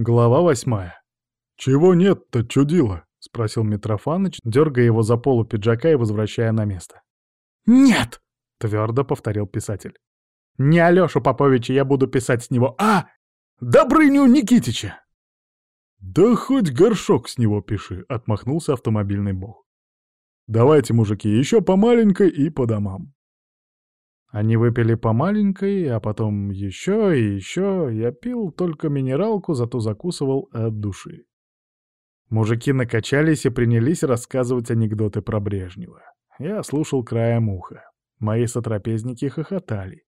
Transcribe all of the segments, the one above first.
Глава восьмая. «Чего нет-то, чудило?» — спросил Митрофаныч, дергая его за полу пиджака и возвращая на место. «Нет!» — твердо повторил писатель. «Не Алёшу Поповича я буду писать с него, а Добрыню Никитича!» «Да хоть горшок с него пиши», — отмахнулся автомобильный бог. «Давайте, мужики, еще по маленькой и по домам». Они выпили по маленькой, а потом еще и еще. Я пил только минералку, зато закусывал от души. Мужики накачались и принялись рассказывать анекдоты про Брежнева. Я слушал краем уха. Мои сотрапезники хохотали.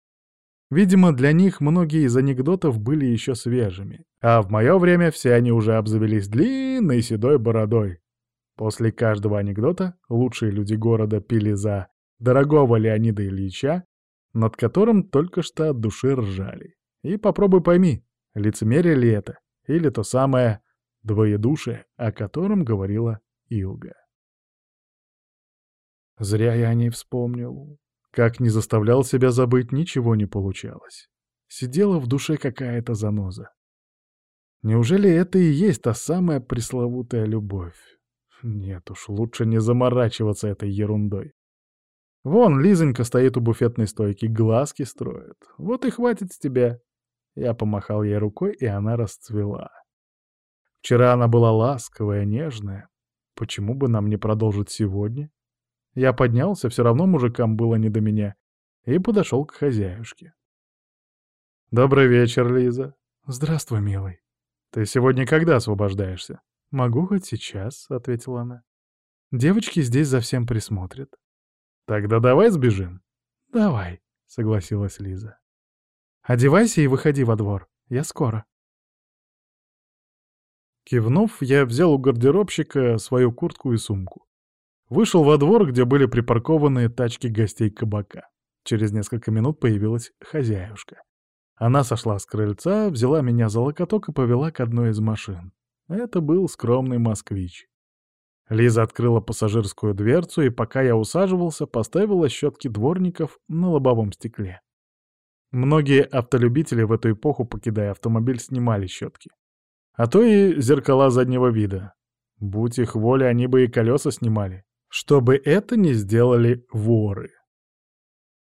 Видимо, для них многие из анекдотов были еще свежими, а в мое время все они уже обзавелись длинной седой бородой. После каждого анекдота лучшие люди города пили за дорогого Леонида Ильича, над которым только что от души ржали. И попробуй пойми, лицемерие ли это, или то самое двоедушие, о котором говорила Илга. Зря я не вспомнил. Как не заставлял себя забыть, ничего не получалось. Сидела в душе какая-то заноза. Неужели это и есть та самая пресловутая любовь? Нет уж, лучше не заморачиваться этой ерундой. Вон, Лизонька стоит у буфетной стойки, глазки строит. Вот и хватит с тебя. Я помахал ей рукой, и она расцвела. Вчера она была ласковая, нежная. Почему бы нам не продолжить сегодня? Я поднялся, все равно мужикам было не до меня, и подошел к хозяюшке. «Добрый вечер, Лиза». «Здравствуй, милый. Ты сегодня когда освобождаешься?» «Могу хоть сейчас», — ответила она. «Девочки здесь за всем присмотрят. «Тогда давай сбежим?» «Давай», — согласилась Лиза. «Одевайся и выходи во двор. Я скоро». Кивнув, я взял у гардеробщика свою куртку и сумку. Вышел во двор, где были припаркованы тачки гостей кабака. Через несколько минут появилась хозяюшка. Она сошла с крыльца, взяла меня за локоток и повела к одной из машин. Это был скромный москвич. Лиза открыла пассажирскую дверцу, и пока я усаживался, поставила щетки дворников на лобовом стекле. Многие автолюбители в эту эпоху, покидая автомобиль, снимали щетки. А то и зеркала заднего вида. Будь их воля, они бы и колеса снимали. Чтобы это не сделали воры.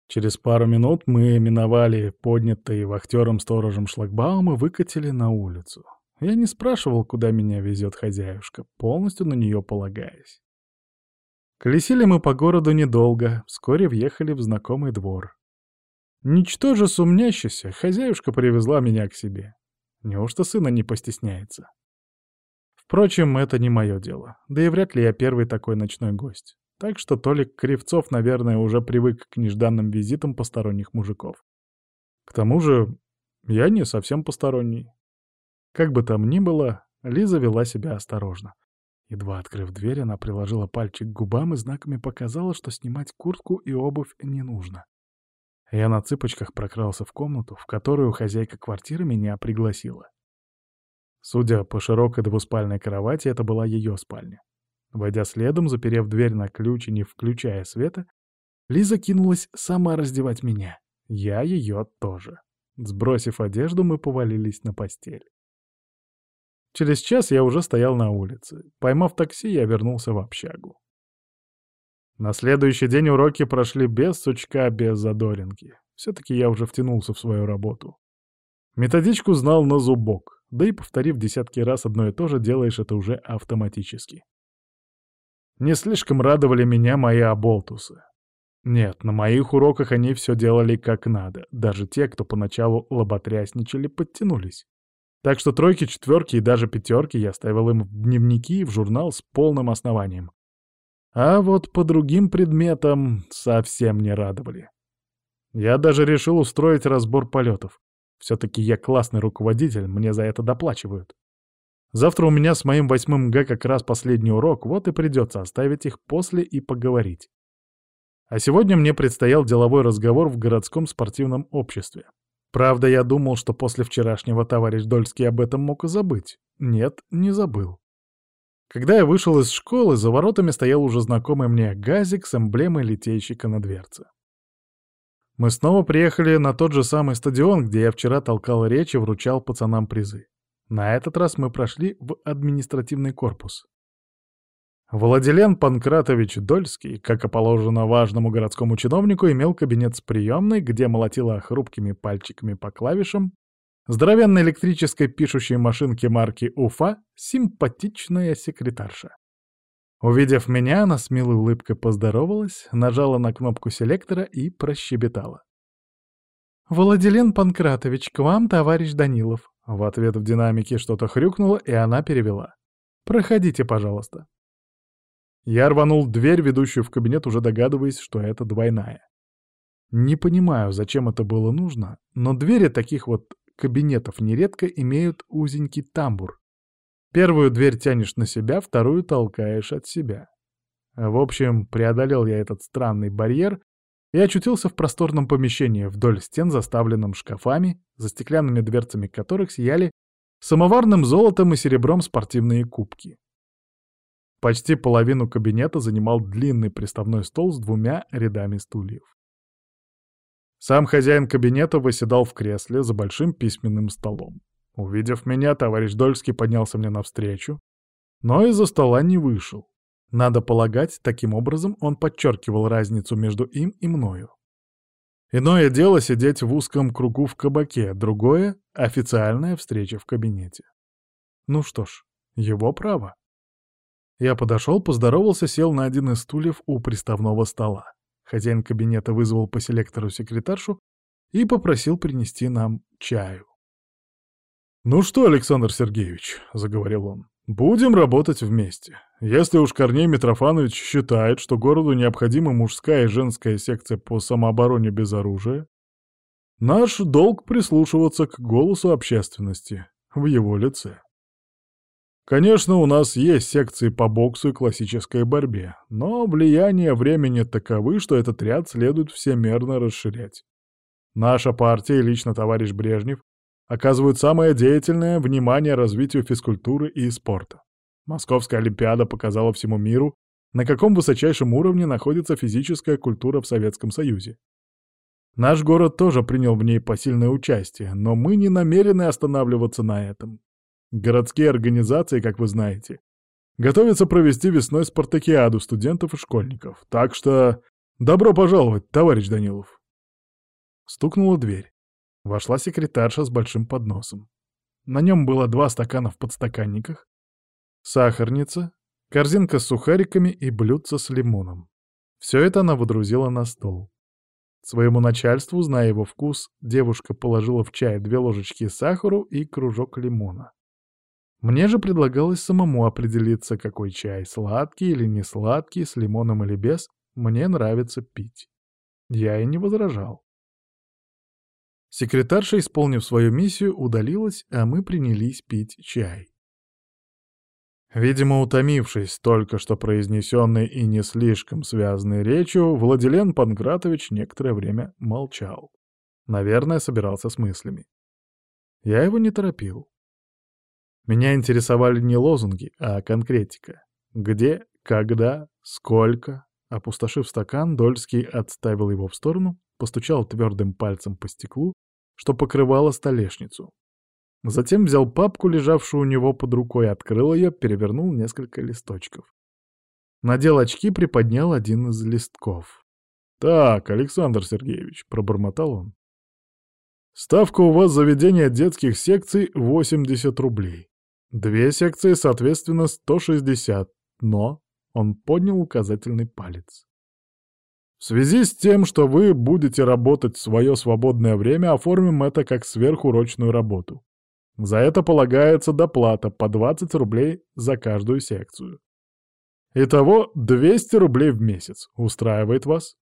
Через пару минут мы миновали поднятые вахтером-сторожем шлагбаум и выкатили на улицу. Я не спрашивал, куда меня везет хозяюшка, полностью на нее полагаясь. Колесили мы по городу недолго, вскоре въехали в знакомый двор. Ничтоже сумнящийся, хозяюшка привезла меня к себе. Неужто сына не постесняется? Впрочем, это не мое дело, да и вряд ли я первый такой ночной гость. Так что Толик Кривцов, наверное, уже привык к нежданным визитам посторонних мужиков. К тому же, я не совсем посторонний. Как бы там ни было, Лиза вела себя осторожно. Едва открыв дверь, она приложила пальчик к губам и знаками показала, что снимать куртку и обувь не нужно. Я на цыпочках прокрался в комнату, в которую хозяйка квартиры меня пригласила. Судя по широкой двуспальной кровати, это была ее спальня. Войдя следом, заперев дверь на ключ и не включая света, Лиза кинулась сама раздевать меня. Я ее тоже. Сбросив одежду, мы повалились на постель. Через час я уже стоял на улице. Поймав такси, я вернулся в общагу. На следующий день уроки прошли без сучка, без задоринки. Все-таки я уже втянулся в свою работу. Методичку знал на зубок, да и повторив десятки раз одно и то же, делаешь это уже автоматически. Не слишком радовали меня мои оболтусы. Нет, на моих уроках они все делали как надо. Даже те, кто поначалу лоботрясничали, подтянулись. Так что тройки, четверки и даже пятерки я ставил им в дневники и в журнал с полным основанием. А вот по другим предметам совсем не радовали. Я даже решил устроить разбор полетов. Все-таки я классный руководитель, мне за это доплачивают. Завтра у меня с моим восьмым Г как раз последний урок, вот и придется оставить их после и поговорить. А сегодня мне предстоял деловой разговор в городском спортивном обществе. Правда, я думал, что после вчерашнего товарищ Дольский об этом мог и забыть. Нет, не забыл. Когда я вышел из школы, за воротами стоял уже знакомый мне газик с эмблемой литейщика на дверце. Мы снова приехали на тот же самый стадион, где я вчера толкал речь и вручал пацанам призы. На этот раз мы прошли в административный корпус. Владилен Панкратович Дольский, как и положено важному городскому чиновнику, имел кабинет с приемной, где молотила хрупкими пальчиками по клавишам здоровенной электрической пишущей машинки марки «Уфа» симпатичная секретарша. Увидев меня, она с милой улыбкой поздоровалась, нажала на кнопку селектора и прощебетала. «Владилен Панкратович, к вам, товарищ Данилов». В ответ в динамике что-то хрюкнуло, и она перевела. «Проходите, пожалуйста». Я рванул дверь, ведущую в кабинет, уже догадываясь, что это двойная. Не понимаю, зачем это было нужно, но двери таких вот кабинетов нередко имеют узенький тамбур. Первую дверь тянешь на себя, вторую толкаешь от себя. В общем, преодолел я этот странный барьер и очутился в просторном помещении, вдоль стен, заставленном шкафами, за стеклянными дверцами которых сияли самоварным золотом и серебром спортивные кубки. Почти половину кабинета занимал длинный приставной стол с двумя рядами стульев. Сам хозяин кабинета выседал в кресле за большим письменным столом. Увидев меня, товарищ Дольский поднялся мне навстречу, но из-за стола не вышел. Надо полагать, таким образом он подчеркивал разницу между им и мною. Иное дело сидеть в узком кругу в кабаке, другое — официальная встреча в кабинете. Ну что ж, его право. Я подошел, поздоровался, сел на один из стульев у приставного стола. Хозяин кабинета вызвал по селектору секретаршу и попросил принести нам чаю. «Ну что, Александр Сергеевич», — заговорил он, — «будем работать вместе. Если уж Корней Митрофанович считает, что городу необходима мужская и женская секция по самообороне без оружия, наш долг прислушиваться к голосу общественности в его лице». Конечно, у нас есть секции по боксу и классической борьбе, но влияние времени таковы, что этот ряд следует всемерно расширять. Наша партия и лично товарищ Брежнев оказывают самое деятельное внимание развитию физкультуры и спорта. Московская Олимпиада показала всему миру, на каком высочайшем уровне находится физическая культура в Советском Союзе. Наш город тоже принял в ней посильное участие, но мы не намерены останавливаться на этом. Городские организации, как вы знаете, готовятся провести весной спартакиаду студентов и школьников. Так что добро пожаловать, товарищ Данилов. Стукнула дверь. Вошла секретарша с большим подносом. На нем было два стакана в подстаканниках, сахарница, корзинка с сухариками и блюдце с лимоном. Все это она водрузила на стол. Своему начальству, зная его вкус, девушка положила в чай две ложечки сахару и кружок лимона. Мне же предлагалось самому определиться, какой чай, сладкий или не сладкий, с лимоном или без, мне нравится пить. Я и не возражал. Секретарша, исполнив свою миссию, удалилась, а мы принялись пить чай. Видимо, утомившись только что произнесенной и не слишком связанной речью, Владилен Панкратович некоторое время молчал. Наверное, собирался с мыслями. Я его не торопил. Меня интересовали не лозунги, а конкретика. Где, когда, сколько. Опустошив стакан, Дольский отставил его в сторону, постучал твердым пальцем по стеклу, что покрывало столешницу. Затем взял папку, лежавшую у него под рукой, открыл ее, перевернул несколько листочков. Надел очки, приподнял один из листков. «Так, Александр Сергеевич», — пробормотал он. «Ставка у вас заведения детских секций — 80 рублей. Две секции, соответственно, 160, но он поднял указательный палец. В связи с тем, что вы будете работать в свое свободное время, оформим это как сверхурочную работу. За это полагается доплата по 20 рублей за каждую секцию. Итого 200 рублей в месяц. Устраивает вас?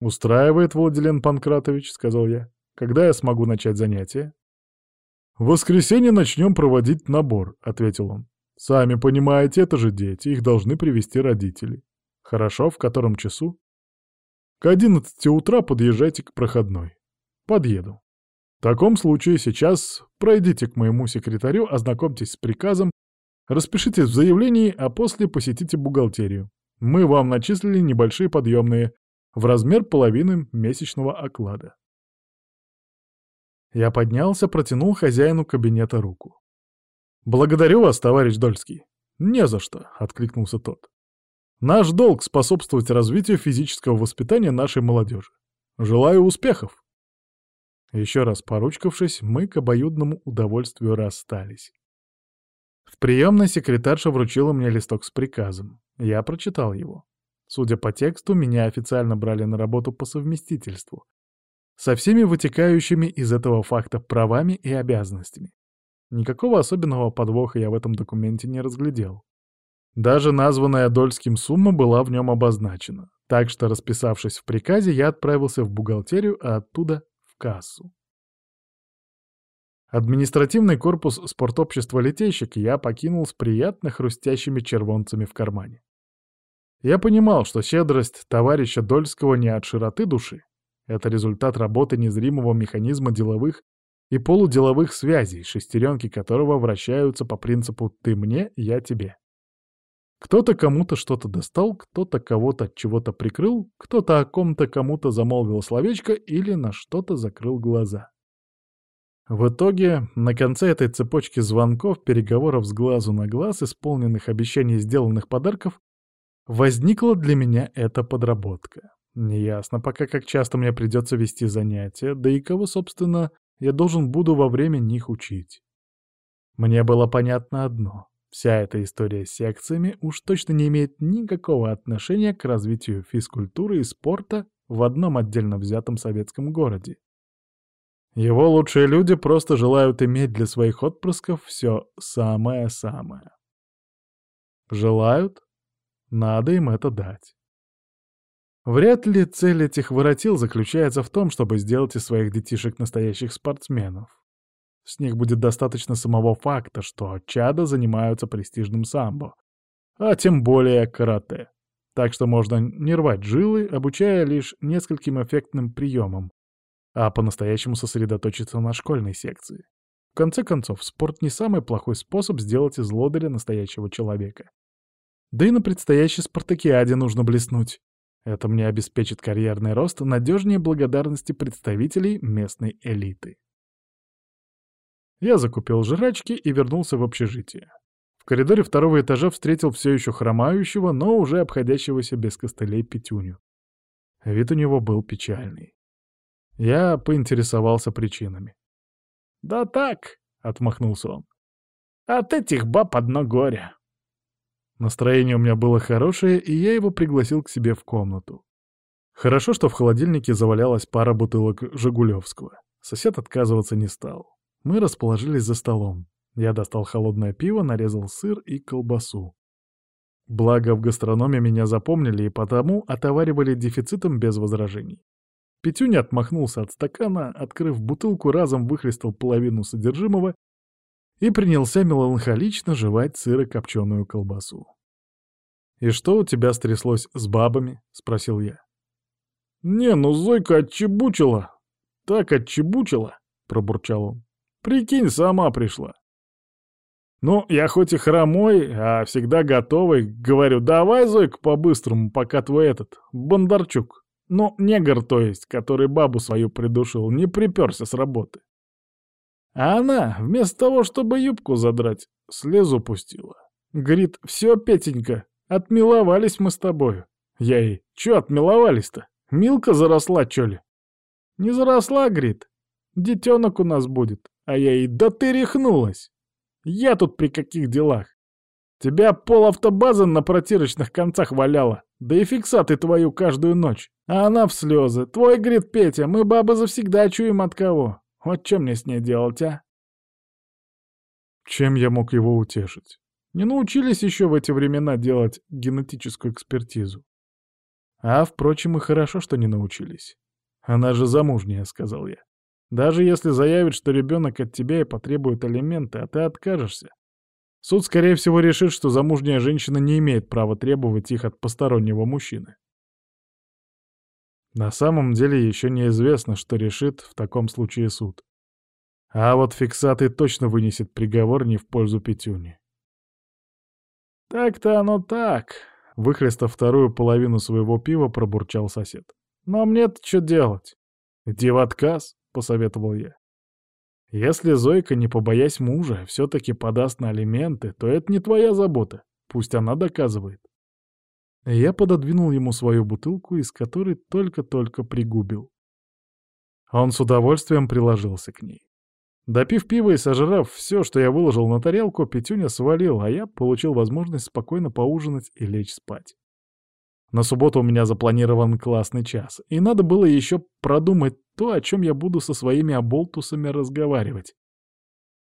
Устраивает, Владилен Панкратович, сказал я. Когда я смогу начать занятия? «В воскресенье начнем проводить набор», — ответил он. «Сами понимаете, это же дети, их должны привести родители. Хорошо, в котором часу?» «К одиннадцати утра подъезжайте к проходной. Подъеду. В таком случае сейчас пройдите к моему секретарю, ознакомьтесь с приказом, распишитесь в заявлении, а после посетите бухгалтерию. Мы вам начислили небольшие подъемные в размер половины месячного оклада. Я поднялся, протянул хозяину кабинета руку. «Благодарю вас, товарищ Дольский». «Не за что», — откликнулся тот. «Наш долг — способствовать развитию физического воспитания нашей молодежи. Желаю успехов!» Еще раз поручкавшись, мы к обоюдному удовольствию расстались. В приемной секретарша вручила мне листок с приказом. Я прочитал его. Судя по тексту, меня официально брали на работу по совместительству. Со всеми вытекающими из этого факта правами и обязанностями. Никакого особенного подвоха я в этом документе не разглядел. Даже названная Дольским сумма была в нем обозначена. Так что, расписавшись в приказе, я отправился в бухгалтерию, а оттуда в кассу. Административный корпус спортобщества «Летейщик» я покинул с приятно хрустящими червонцами в кармане. Я понимал, что щедрость товарища Дольского не от широты души. Это результат работы незримого механизма деловых и полуделовых связей, шестеренки которого вращаются по принципу «ты мне, я тебе». Кто-то кому-то что-то достал, кто-то кого-то от чего-то прикрыл, кто-то о ком-то кому-то замолвил словечко или на что-то закрыл глаза. В итоге, на конце этой цепочки звонков, переговоров с глазу на глаз, исполненных обещаний сделанных подарков, возникла для меня эта подработка. Неясно пока, как часто мне придется вести занятия, да и кого, собственно, я должен буду во время них учить. Мне было понятно одно. Вся эта история с секциями уж точно не имеет никакого отношения к развитию физкультуры и спорта в одном отдельно взятом советском городе. Его лучшие люди просто желают иметь для своих отпрысков все самое-самое. Желают? Надо им это дать. Вряд ли цель этих воротил заключается в том, чтобы сделать из своих детишек настоящих спортсменов. С них будет достаточно самого факта, что чада занимаются престижным самбо, а тем более карате. Так что можно не рвать жилы, обучая лишь нескольким эффектным приемам, а по-настоящему сосредоточиться на школьной секции. В конце концов, спорт не самый плохой способ сделать из лодыря настоящего человека. Да и на предстоящей спартакиаде нужно блеснуть. Это мне обеспечит карьерный рост надежнее благодарности представителей местной элиты. Я закупил жрачки и вернулся в общежитие. В коридоре второго этажа встретил все еще хромающего, но уже обходящегося без костылей Петюню. Вид у него был печальный. Я поинтересовался причинами. «Да так», — отмахнулся он, — «от этих баб одно горе». Настроение у меня было хорошее, и я его пригласил к себе в комнату. Хорошо, что в холодильнике завалялась пара бутылок «Жигулевского». Сосед отказываться не стал. Мы расположились за столом. Я достал холодное пиво, нарезал сыр и колбасу. Благо, в гастрономе меня запомнили и потому отоваривали дефицитом без возражений. Петюня отмахнулся от стакана, открыв бутылку, разом выхлестал половину содержимого и принялся меланхолично жевать сыро-копченую колбасу. «И что у тебя стряслось с бабами?» — спросил я. «Не, ну Зойка отчебучила. Так отчебучила», — пробурчал он. Прикинь, сама пришла. Ну, я хоть и хромой, а всегда готовый, говорю, давай, Зойка, по-быстрому, пока твой этот, Бондарчук, ну, негр, то есть, который бабу свою придушил, не приперся с работы. А она, вместо того, чтобы юбку задрать, слезу пустила. Говорит, все, Петенька, отмиловались мы с тобою. Я ей, чё отмиловались-то? Милка заросла, чё ли? Не заросла, говорит. Детенок у нас будет. А я ей, да ты рехнулась! Я тут при каких делах? Тебя пол автобазы на протирочных концах валяла, да и фиксаты твою каждую ночь. А она в слезы. Твой, говорит Петя, мы бабы завсегда чуем от кого. Вот что мне с ней делать, а? Чем я мог его утешить? Не научились еще в эти времена делать генетическую экспертизу. А, впрочем, и хорошо, что не научились. Она же замужняя, сказал я. Даже если заявит, что ребенок от тебя и потребует алименты, а ты откажешься. Суд, скорее всего, решит, что замужняя женщина не имеет права требовать их от постороннего мужчины. На самом деле еще неизвестно, что решит в таком случае суд. А вот фиксатый точно вынесет приговор не в пользу Петюни. «Так-то оно так», — выхлестав вторую половину своего пива, пробурчал сосед. «Но мне-то что делать? Иди в отказ?» посоветовал я. Если Зойка, не побоясь мужа, все-таки подаст на алименты, то это не твоя забота. Пусть она доказывает. Я пододвинул ему свою бутылку, из которой только-только пригубил. Он с удовольствием приложился к ней. Допив пива и сожрав все, что я выложил на тарелку, Петюня свалил, а я получил возможность спокойно поужинать и лечь спать. На субботу у меня запланирован классный час, и надо было еще продумать то, о чем я буду со своими оболтусами разговаривать.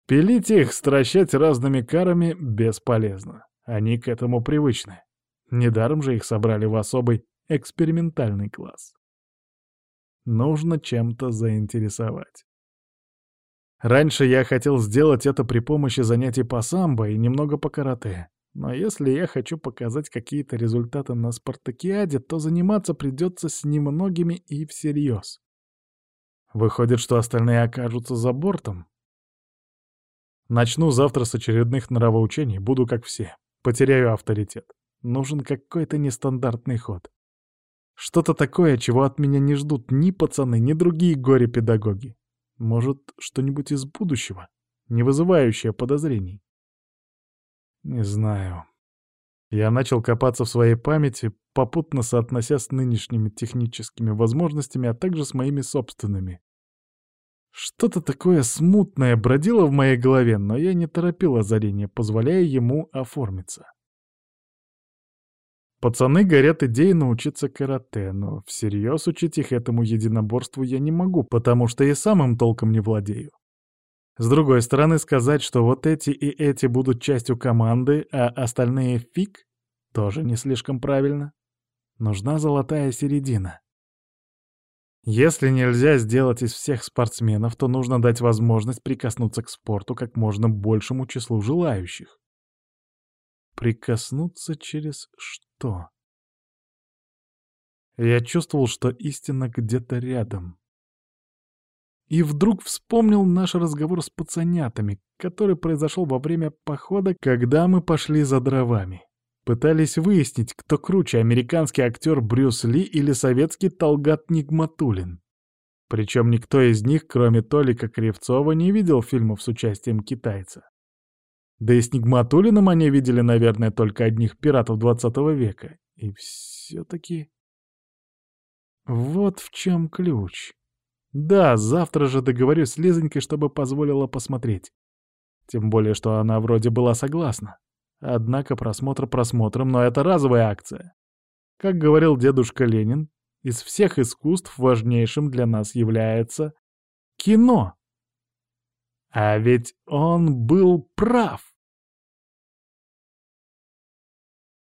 Пилить их, стращать разными карами бесполезно. Они к этому привычны. Недаром же их собрали в особый экспериментальный класс. Нужно чем-то заинтересовать. Раньше я хотел сделать это при помощи занятий по самбо и немного по карате. Но если я хочу показать какие-то результаты на спартакиаде, то заниматься придется с немногими и всерьез. Выходит, что остальные окажутся за бортом. Начну завтра с очередных нравоучений, буду как все. Потеряю авторитет. Нужен какой-то нестандартный ход. Что-то такое, чего от меня не ждут ни пацаны, ни другие горе-педагоги. Может, что-нибудь из будущего, не вызывающее подозрений. Не знаю. Я начал копаться в своей памяти, попутно соотнося с нынешними техническими возможностями, а также с моими собственными. Что-то такое смутное бродило в моей голове, но я не торопил озарение, позволяя ему оформиться. Пацаны горят идеей научиться карате, но всерьез учить их этому единоборству я не могу, потому что и сам им толком не владею. С другой стороны, сказать, что вот эти и эти будут частью команды, а остальные фиг, тоже не слишком правильно. Нужна золотая середина. Если нельзя сделать из всех спортсменов, то нужно дать возможность прикоснуться к спорту как можно большему числу желающих. Прикоснуться через что? Я чувствовал, что истина где-то рядом. И вдруг вспомнил наш разговор с пацанятами, который произошел во время похода, когда мы пошли за дровами. Пытались выяснить, кто круче, американский актер Брюс Ли или советский Талгат Нигматулин. Причем никто из них, кроме Толика Кривцова, не видел фильмов с участием китайца. Да и с Нигматулиным они видели, наверное, только одних пиратов 20 века. И все-таки... Вот в чем ключ. Да, завтра же договорюсь с Лизонькой, чтобы позволила посмотреть. Тем более, что она вроде была согласна. Однако просмотр просмотром, но это разовая акция. Как говорил дедушка Ленин, из всех искусств важнейшим для нас является кино. А ведь он был прав.